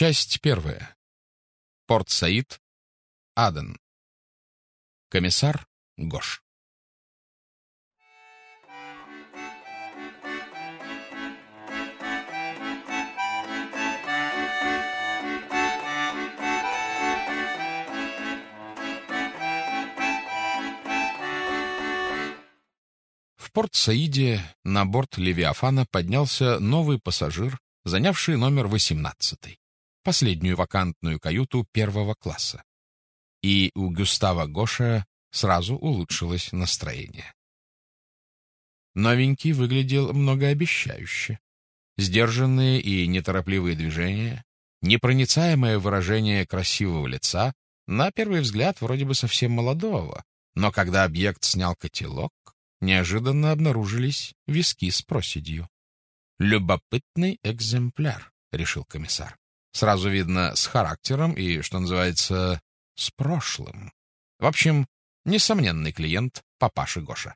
Часть первая. Порт Саид, Аден. Комиссар Гош. В Порт-Саиде на борт Левиафана поднялся новый пассажир, занявший номер 18, последнюю вакантную каюту первого класса. И у Гюстава Гоша сразу улучшилось настроение. Новенький выглядел многообещающе. Сдержанные и неторопливые движения, непроницаемое выражение красивого лица, на первый взгляд вроде бы совсем молодого, но когда объект снял котелок, неожиданно обнаружились виски с проседью. «Любопытный экземпляр», — решил комиссар. «Сразу видно с характером и, что называется, с прошлым. В общем, несомненный клиент папаши Гоша».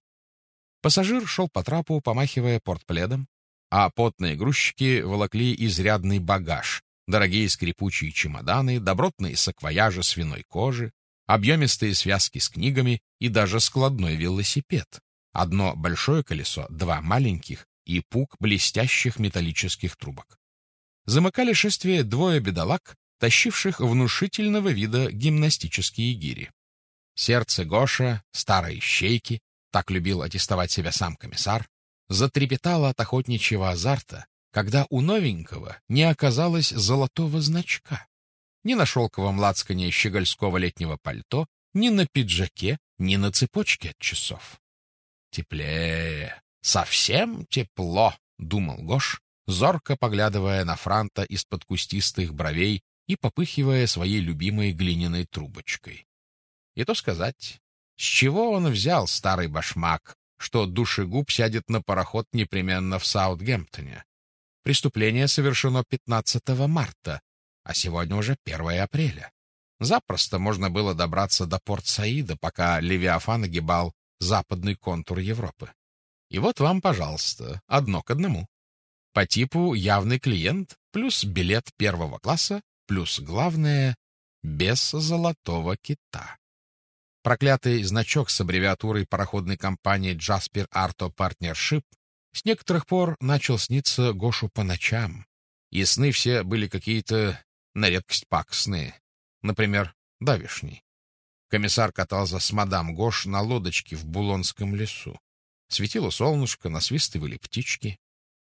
Пассажир шел по трапу, помахивая портпледом, а потные грузчики волокли изрядный багаж, дорогие скрипучие чемоданы, добротные саквояжи свиной кожи, объемистые связки с книгами и даже складной велосипед, Одно большое колесо, два маленьких и пук блестящих металлических трубок. Замыкали шествие двое бедолаг, тащивших внушительного вида гимнастические гири. Сердце Гоша, старой щейки, так любил аттестовать себя сам комиссар, затрепетало от охотничьего азарта, когда у новенького не оказалось золотого значка. Ни на шелковом лацкане щегольского летнего пальто, ни на пиджаке, ни на цепочке от часов. Теплее, совсем тепло, думал Гош, зорко поглядывая на Франта из-под кустистых бровей и попыхивая своей любимой глиняной трубочкой. И то сказать, с чего он взял старый башмак, что душегуб сядет на пароход непременно в Саутгемптоне? Преступление совершено 15 марта, а сегодня уже 1 апреля. Запросто можно было добраться до Порт-Саида, пока Левиафан огибал западный контур Европы. И вот вам, пожалуйста, одно к одному. По типу явный клиент плюс билет первого класса плюс, главное, без золотого кита. Проклятый значок с аббревиатурой пароходной компании Jasper Arto Partnership с некоторых пор начал сниться Гошу по ночам, и сны все были какие-то на редкость паксные, например, давишний. Комиссар катался с мадам Гош на лодочке в Булонском лесу. Светило солнышко, насвистывали птички.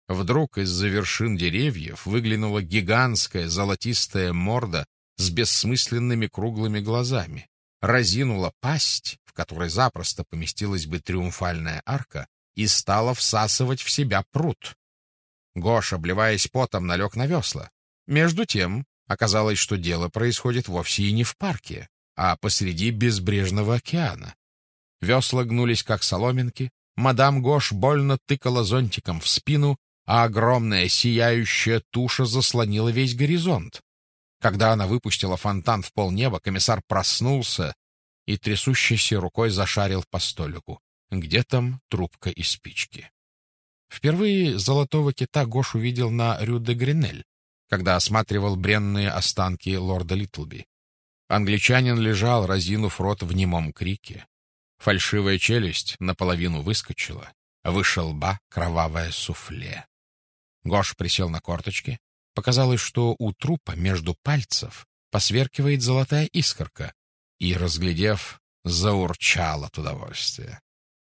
Вдруг из-за вершин деревьев выглянула гигантская золотистая морда с бессмысленными круглыми глазами, разинула пасть, в которой запросто поместилась бы триумфальная арка, и стала всасывать в себя пруд. Гош, обливаясь потом, налег на весла. Между тем, оказалось, что дело происходит вовсе и не в парке, а посреди безбрежного океана. Весла гнулись, как соломинки, мадам Гош больно тыкала зонтиком в спину, а огромная сияющая туша заслонила весь горизонт. Когда она выпустила фонтан в полнеба, комиссар проснулся и трясущейся рукой зашарил по столику. Где там трубка и спички? Впервые золотого кита Гош увидел на Рю-де-Гринель, когда осматривал бренные останки лорда Литлби. Англичанин лежал, разинув рот в немом крике. Фальшивая челюсть наполовину выскочила, выше лба кровавое суфле. Гош присел на корточки. Показалось, что у трупа между пальцев посверкивает золотая искорка, и, разглядев, заурчал от удовольствия.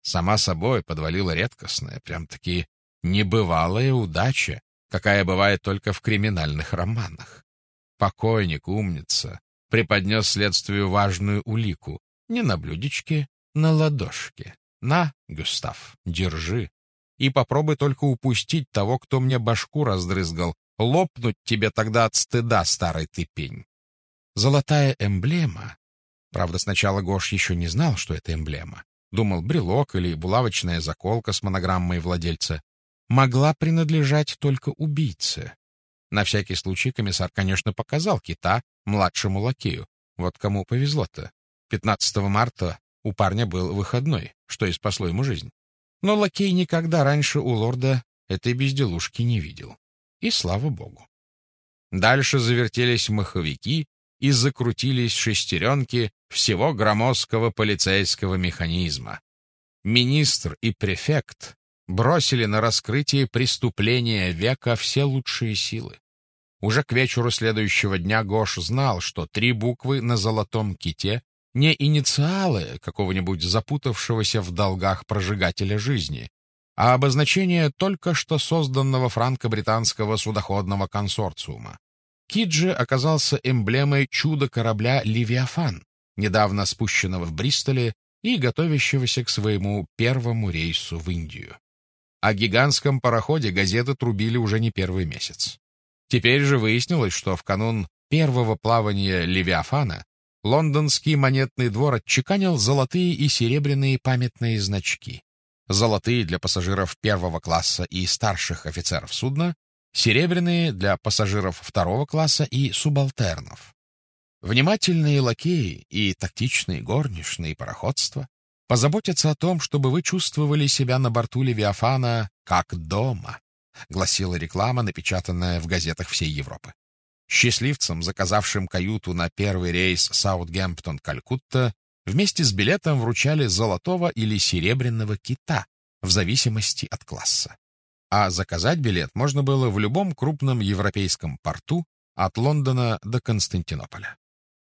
Сама собой подвалила редкостная, прям-таки небывалая удача, какая бывает только в криминальных романах. Покойник, умница, преподнес следствию важную улику. Не на блюдечке, на ладошке. На, Густав, держи. И попробуй только упустить того, кто мне башку раздрызгал. Лопнуть тебе тогда от стыда, старый ты пень. Золотая эмблема. Правда, сначала Гош еще не знал, что это эмблема. Думал, брелок или булавочная заколка с монограммой владельца. Могла принадлежать только убийце. На всякий случай комиссар, конечно, показал кита младшему лакею. Вот кому повезло-то. 15 марта у парня был выходной, что и спасло ему жизнь. Но лакей никогда раньше у лорда этой безделушки не видел. И слава богу. Дальше завертелись маховики и закрутились шестеренки всего громоздкого полицейского механизма. Министр и префект бросили на раскрытие преступления века все лучшие силы. Уже к вечеру следующего дня Гош знал, что три буквы на золотом ките не инициалы какого-нибудь запутавшегося в долгах прожигателя жизни, а обозначение только что созданного франко-британского судоходного консорциума. Киджи оказался эмблемой чудо-корабля «Левиафан», недавно спущенного в Бристоле и готовящегося к своему первому рейсу в Индию. О гигантском пароходе газеты трубили уже не первый месяц. Теперь же выяснилось, что в канун первого плавания «Левиафана» лондонский монетный двор отчеканил золотые и серебряные памятные значки. Золотые для пассажиров первого класса и старших офицеров судна, серебряные для пассажиров второго класса и субалтернов. Внимательные лакеи и тактичные горничные пароходства позаботятся о том, чтобы вы чувствовали себя на борту Левиафана как дома, гласила реклама, напечатанная в газетах всей Европы. Счастливцам, заказавшим каюту на первый рейс Саутгемптон-Калькутта, вместе с билетом вручали золотого или серебряного кита, в зависимости от класса. А заказать билет можно было в любом крупном европейском порту от Лондона до Константинополя.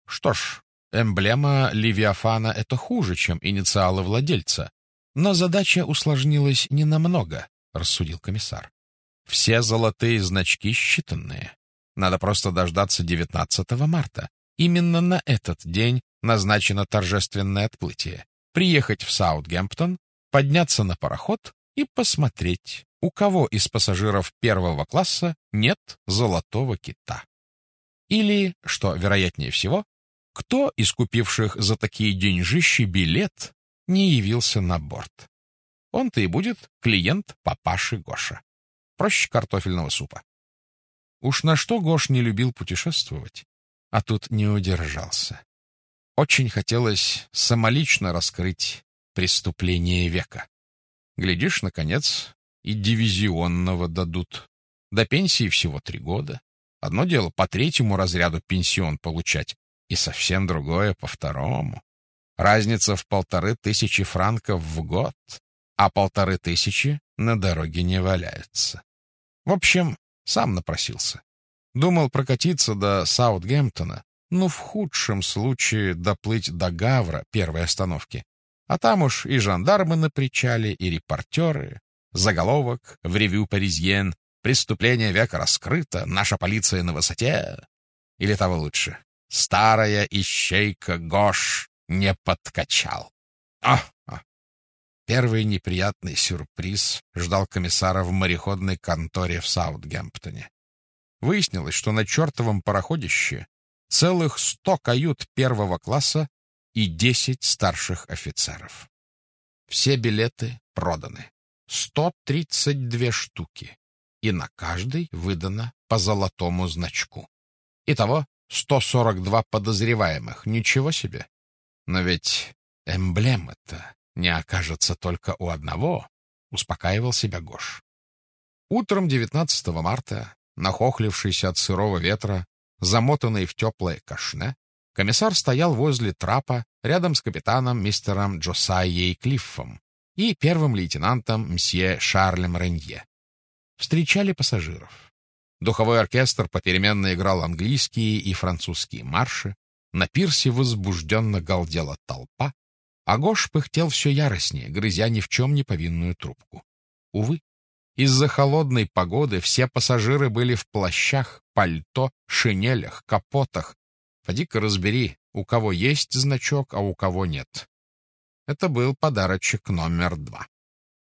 Что ж, эмблема Левиафана — это хуже, чем инициалы владельца, но задача усложнилась ненамного, — рассудил комиссар. Все золотые значки считанные. Надо просто дождаться 19 марта. Именно на этот день назначено торжественное отплытие. Приехать в Саутгемптон, подняться на пароход и посмотреть, у кого из пассажиров первого класса нет золотого кита. Или, что вероятнее всего, кто из купивших за такие деньжищи билет не явился на борт. Он-то и будет клиент папаши Гоша. Проще картофельного супа. Уж на что Гош не любил путешествовать, а тут не удержался. Очень хотелось самолично раскрыть преступление века. Глядишь, наконец, и дивизионного дадут. До пенсии всего три года. Одно дело по третьему разряду пенсион получать, и совсем другое по второму. Разница в полторы тысячи франков в год, а полторы тысячи на дороге не валяются. В общем, сам напросился. Думал прокатиться до Саутгемптона, ну, в худшем случае доплыть до Гавра, первой остановки. А там уж и жандармы на причале, и репортеры. Заголовок в ревю «Паризьен» «Преступление века раскрыто, наша полиция на высоте». Или того лучше. «Старая ищейка Гош не подкачал». А, а. Первый неприятный сюрприз ждал комиссара в мореходной конторе в Саутгемптоне. Выяснилось, что на чертовом пароходище целых сто кают первого класса и десять старших офицеров. Все билеты проданы. Сто тридцать две штуки. И на каждой выдано по золотому значку. Итого сто сорок два подозреваемых. Ничего себе. Но ведь эмблема-то не окажется только у одного, успокаивал себя Гош. Утром 19 марта, нахохлившийся от сырого ветра, замотанный в теплое кашне, комиссар стоял возле трапа рядом с капитаном мистером Джосайей Клиффом и первым лейтенантом мсье Шарлем Ренье. Встречали пассажиров. Духовой оркестр попеременно играл английские и французские марши, на пирсе возбужденно галдела толпа, а Гош пыхтел все яростнее, грызя ни в чем не повинную трубку. Увы, из-за холодной погоды все пассажиры были в плащах, пальто, шинелях, капотах. Поди-ка разбери, у кого есть значок, а у кого нет. Это был подарочек номер два.